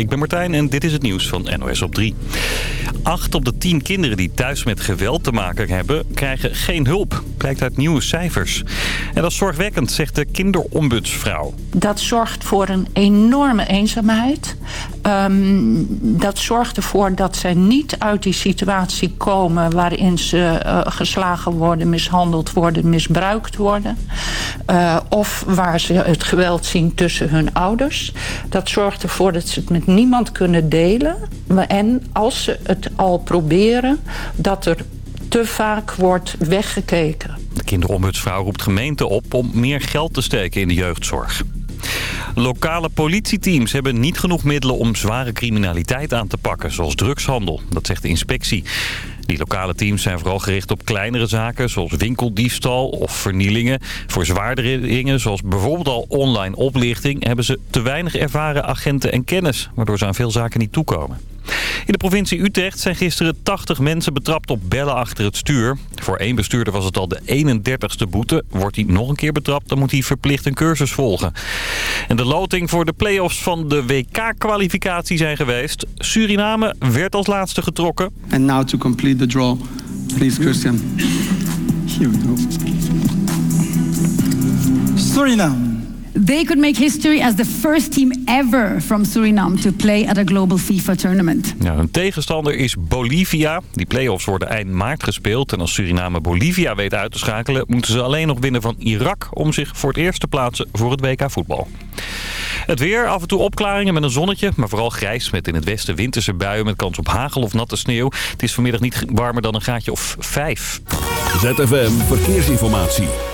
Ik ben Martijn en dit is het nieuws van NOS op 3. Acht op de tien kinderen die thuis met geweld te maken hebben... krijgen geen hulp, blijkt uit nieuwe cijfers. En dat is zorgwekkend, zegt de kinderombudsvrouw. Dat zorgt voor een enorme eenzaamheid. Ehm, dat zorgt ervoor dat zij niet uit die situatie komen... waarin ze uh, geslagen worden, mishandeld worden, misbruikt worden. Uh, of waar ze het geweld zien tussen hun ouders. Dat zorgt ervoor dat ze het met niemand kunnen delen. En als ze het al proberen, dat er te vaak wordt weggekeken. De kinderombudsvrouw roept gemeenten op om meer geld te steken in de jeugdzorg. Lokale politieteams hebben niet genoeg middelen om zware criminaliteit aan te pakken, zoals drugshandel. Dat zegt de inspectie. Die lokale teams zijn vooral gericht op kleinere zaken, zoals winkeldiefstal of vernielingen. Voor zwaardere dingen, zoals bijvoorbeeld al online oplichting, hebben ze te weinig ervaren agenten en kennis, waardoor ze aan veel zaken niet toekomen. In de provincie Utrecht zijn gisteren 80 mensen betrapt op bellen achter het stuur. Voor één bestuurder was het al de 31ste boete. Wordt hij nog een keer betrapt, dan moet hij verplicht een cursus volgen. En de loting voor de play-offs van de WK-kwalificatie zijn geweest. Suriname werd als laatste getrokken. And now to complete the draw, please Christian. Here we go. Suriname. They could make history as the first team ever from Suriname to play at a global FIFA tournament. Ja, hun tegenstander is Bolivia. Die play-offs worden eind maart gespeeld. En als Suriname Bolivia weet uit te schakelen... moeten ze alleen nog winnen van Irak... om zich voor het eerst te plaatsen voor het WK voetbal. Het weer, af en toe opklaringen met een zonnetje, maar vooral grijs met in het westen winterse buien met kans op hagel of natte sneeuw. Het is vanmiddag niet warmer dan een gaatje of vijf. ZFM Verkeersinformatie.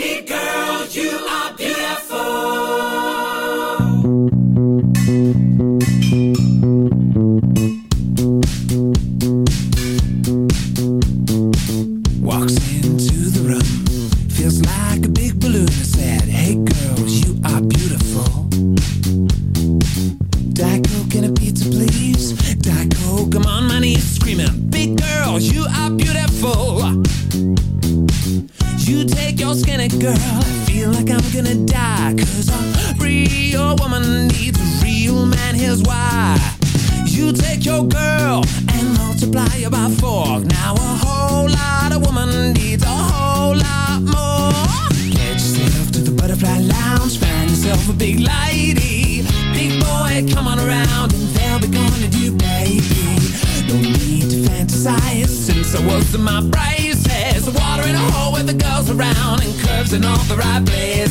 Right places.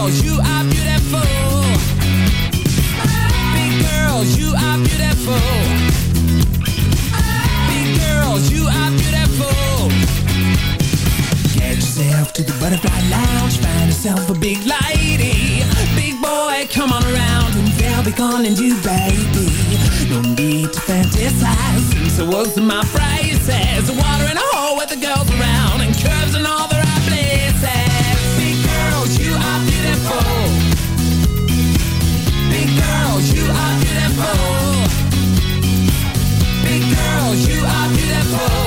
Girls, you are beautiful. Big girls, you are beautiful. Big girls, you are beautiful. Get yourself to the butterfly lounge, find yourself a big lady. Big boy, come on around and they'll be calling you baby. No need to fantasize my braces. Water in a hole with the girls around and curves in all the Big girls, you are beautiful.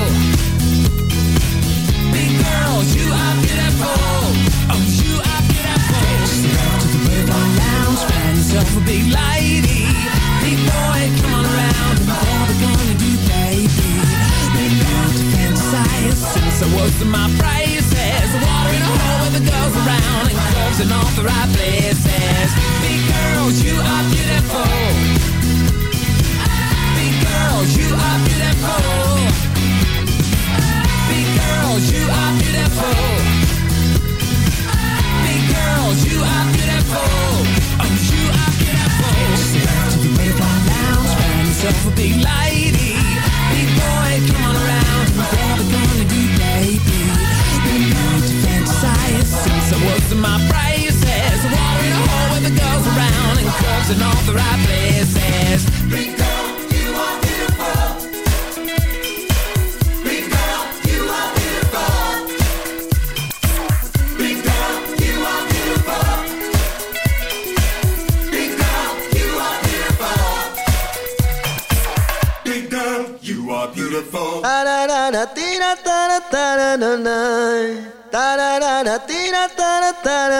Big girls, you are beautiful. Oh, you are beautiful. She to the Bourbon Lounge, find herself a big lady. Big boy, come on around, what we gonna do, baby? Been down to fantasize since I was in my prices. Water in a hole with the girls around, and clubs in all the right places. Big girls, you are beautiful. You are. Big you are beautiful. Big you are beautiful. Oh, you are beautiful. The Mayflower Lounge, a big lady.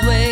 away.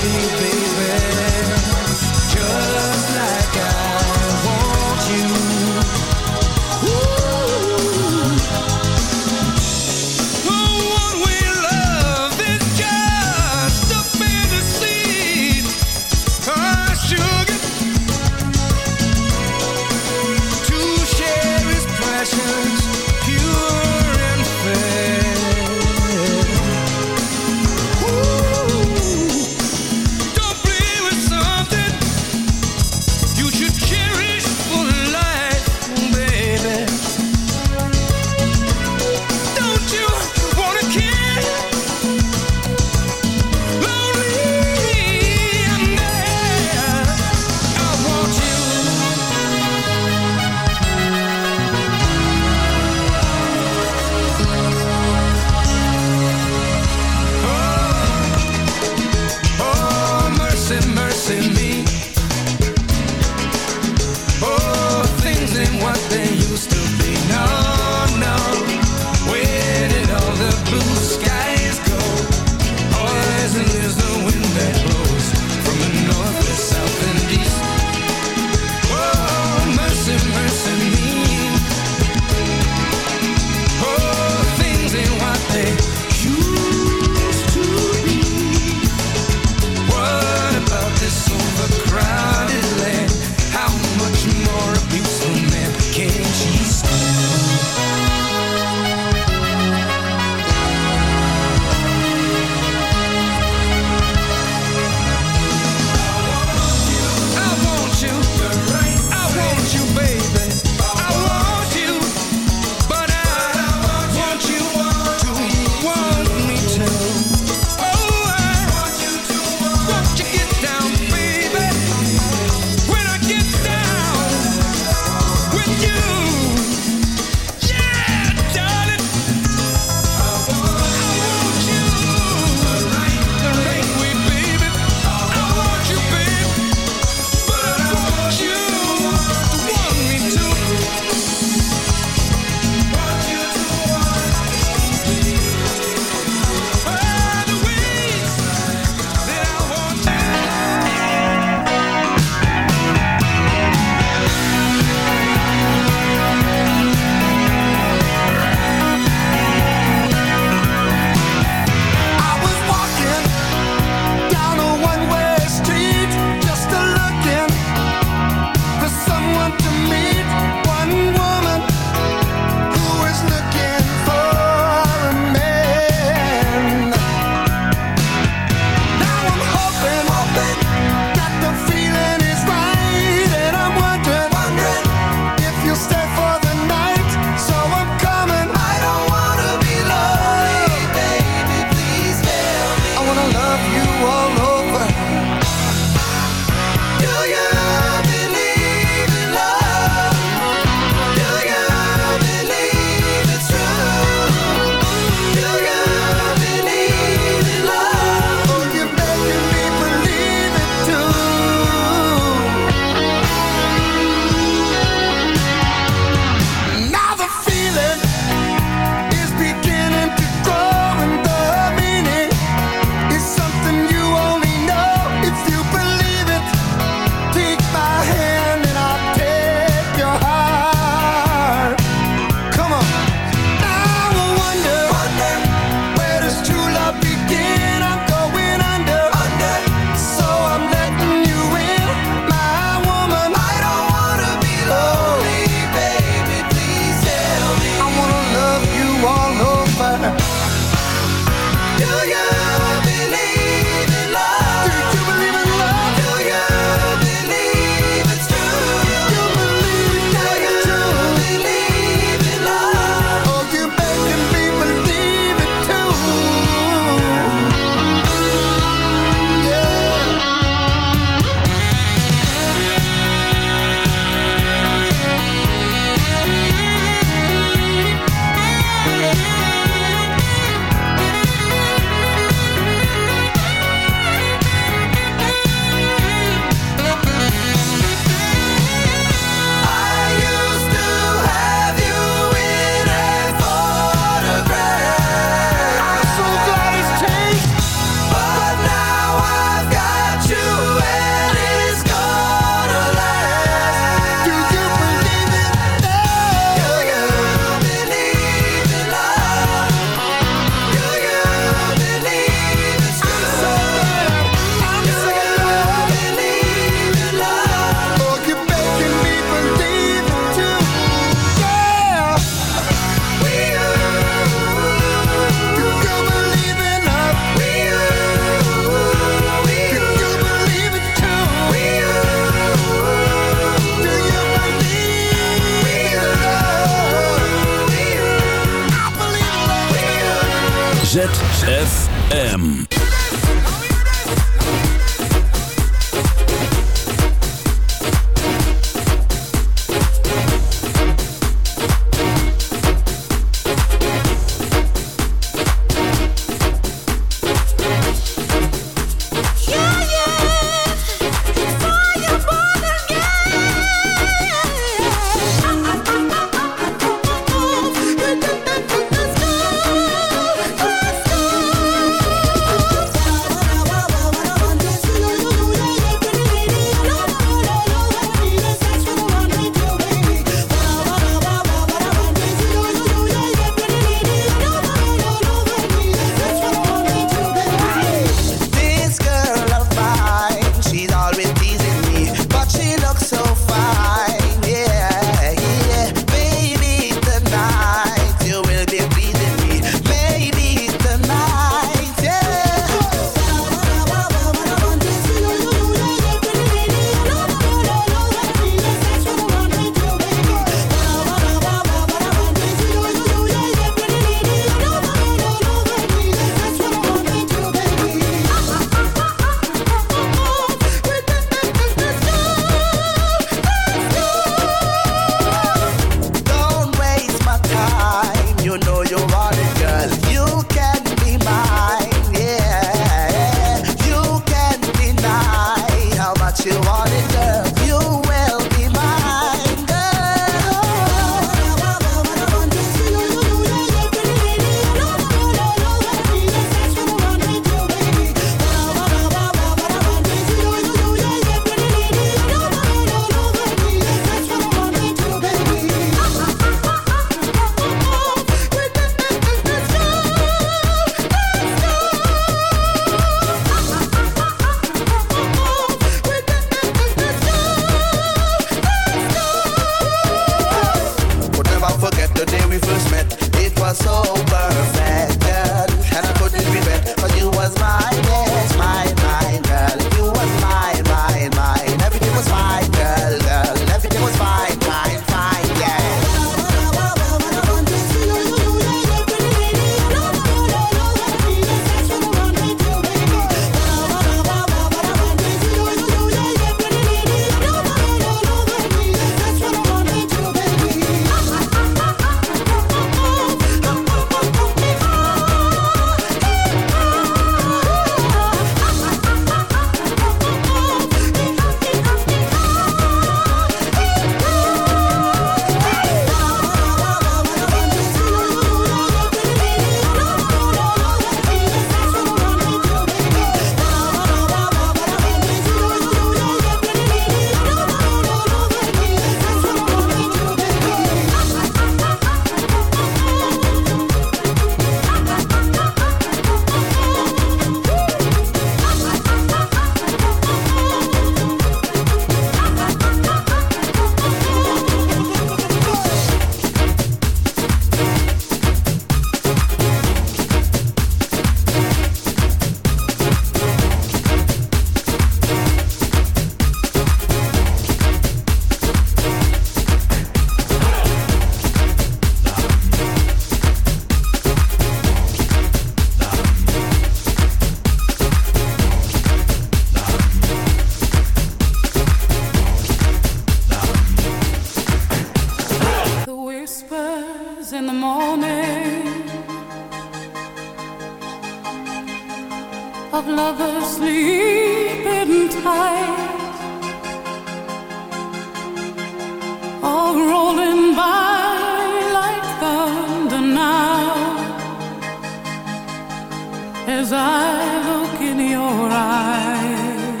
as I look in your eyes.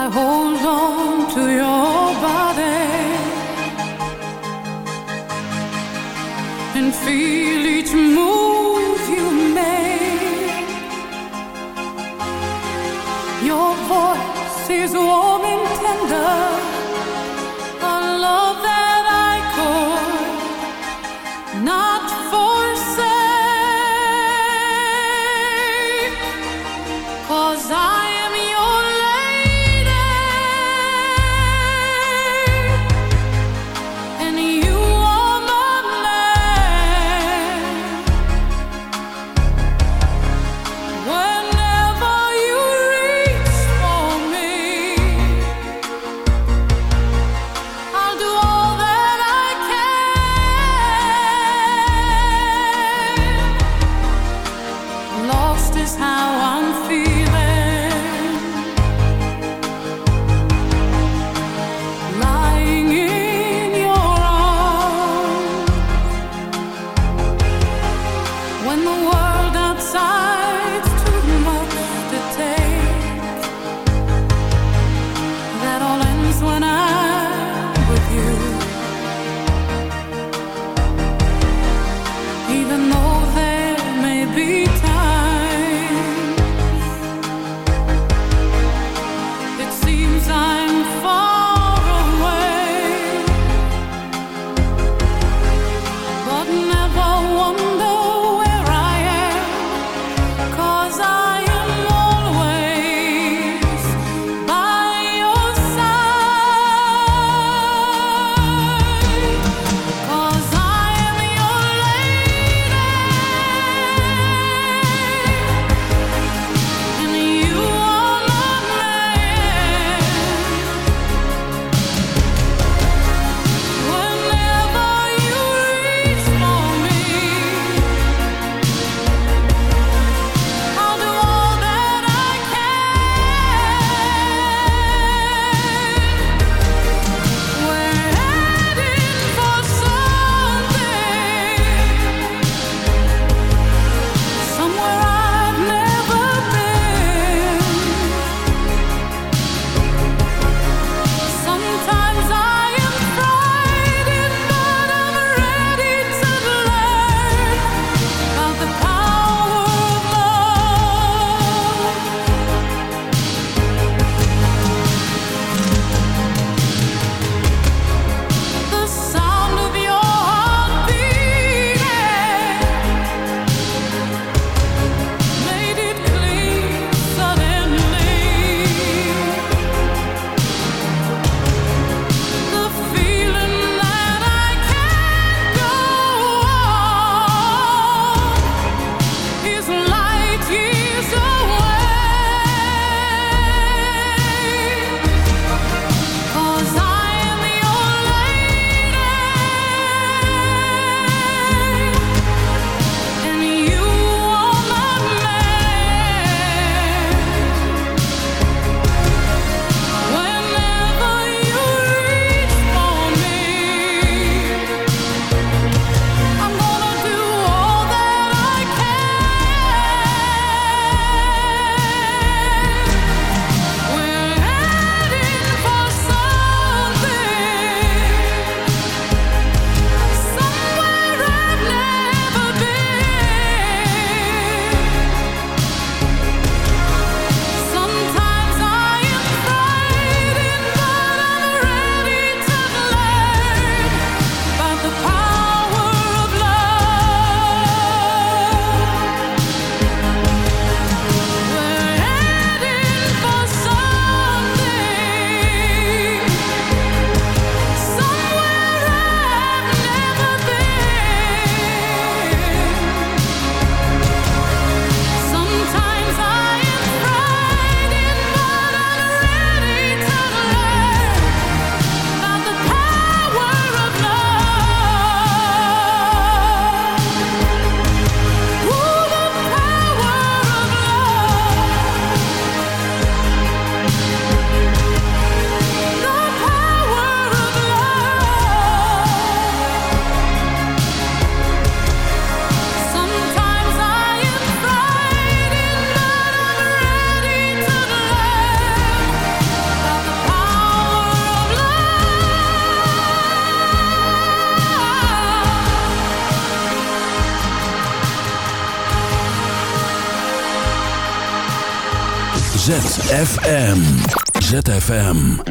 I hold on to your. ZFM.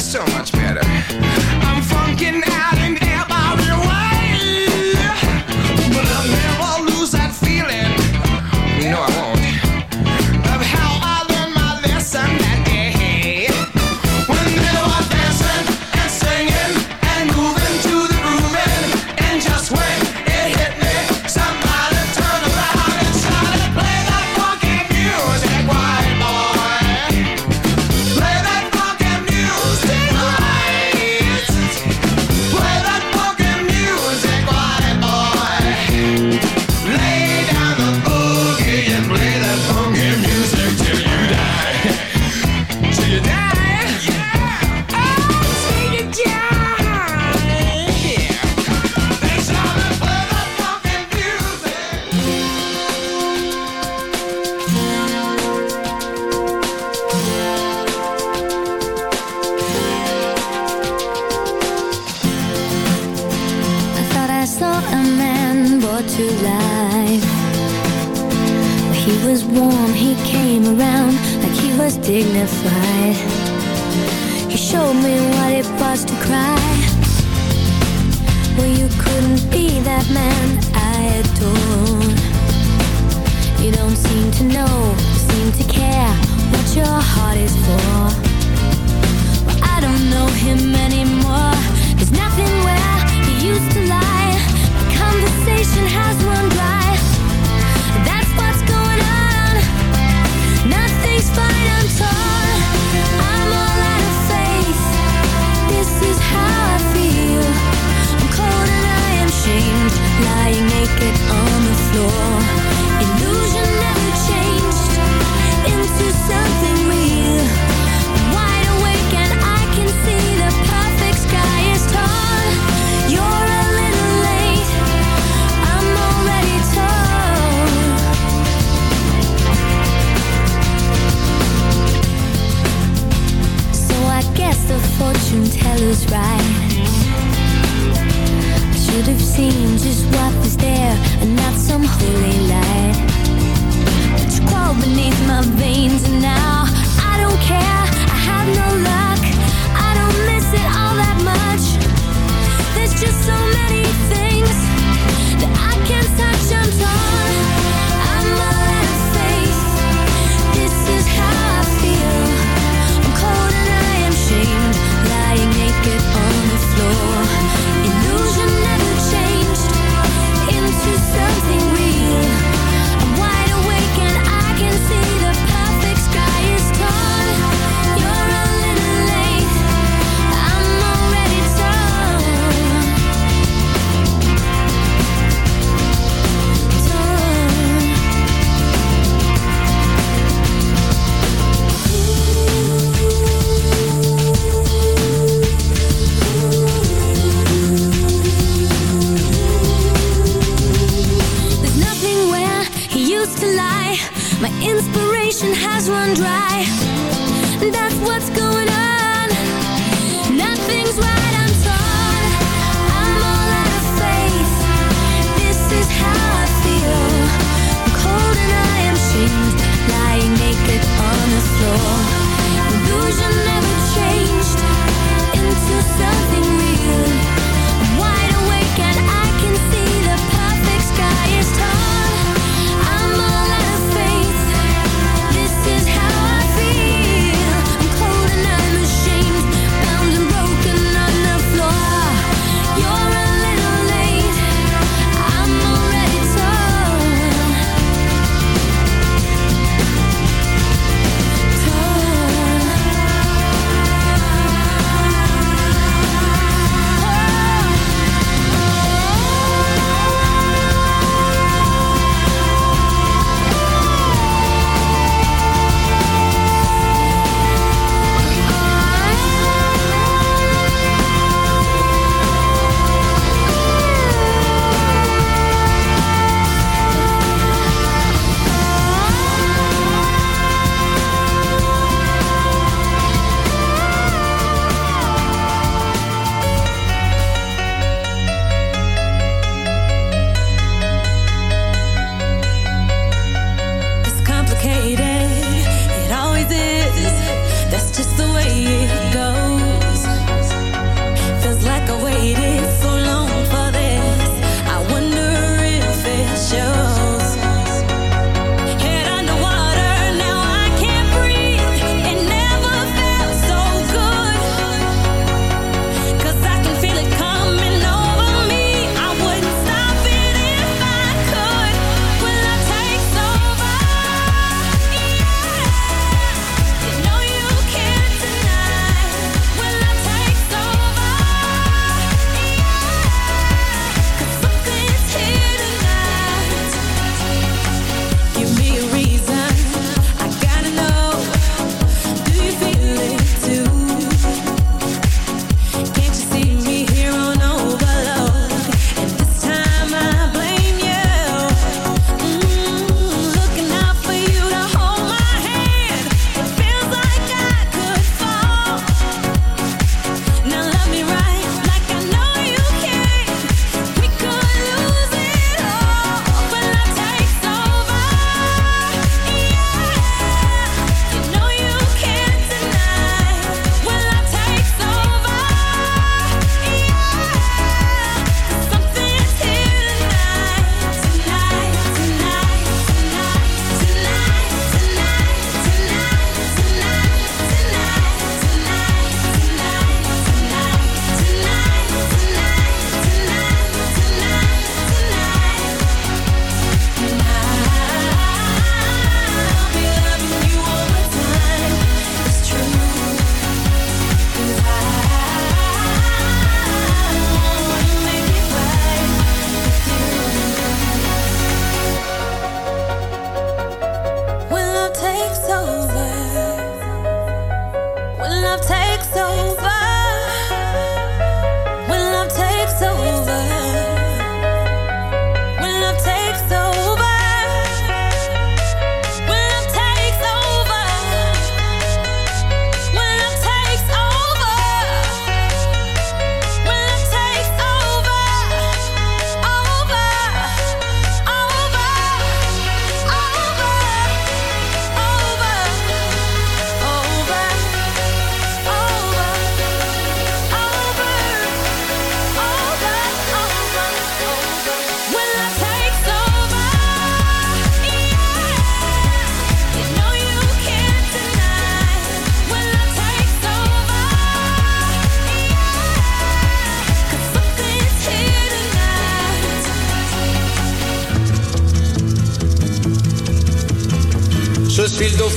So much better. I'm funking out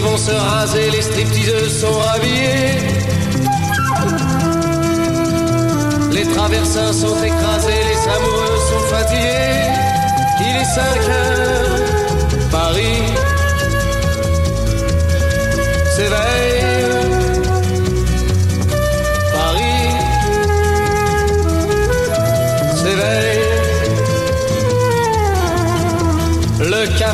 Vont se raser, les stripteaseuses sont rhabillées. Les traversins sont écrasés, les amoureux sont fatigués. Il est 5 heures, Paris s'éveille.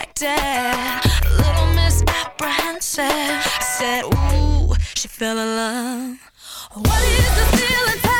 distracted, a little misapprehensive. I said, Ooh, she fell in love. What is the feeling?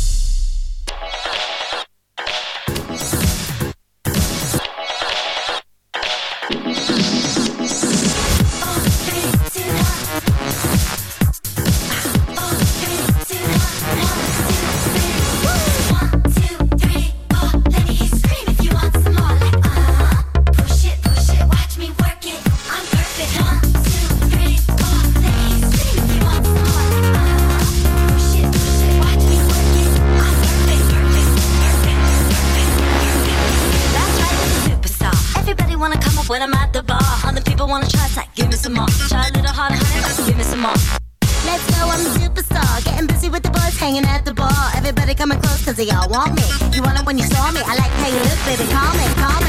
the comic, comic.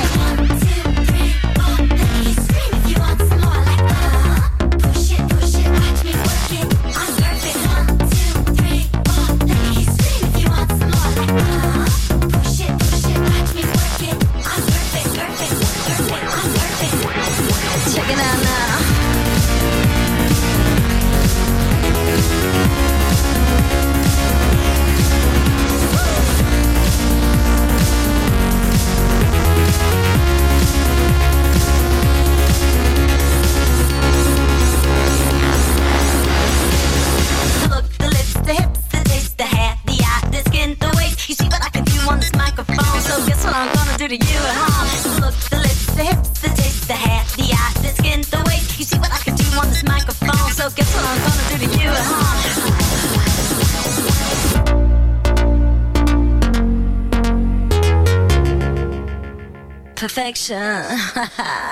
ha ha!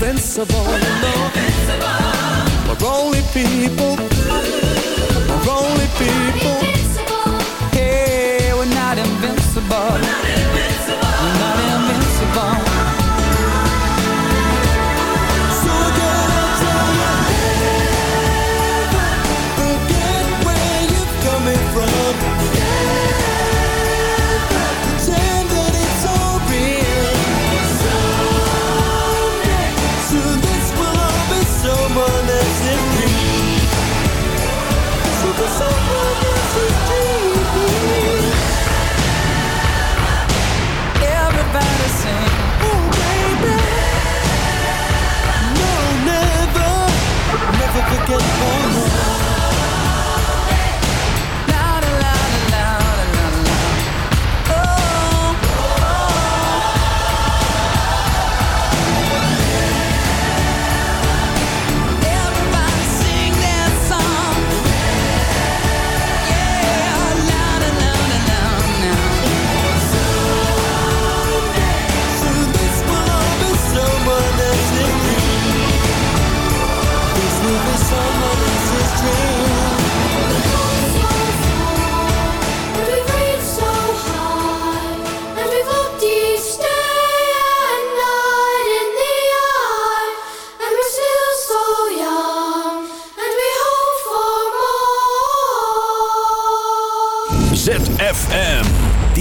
invincible. We're no. invincible. We're only people. We're only people.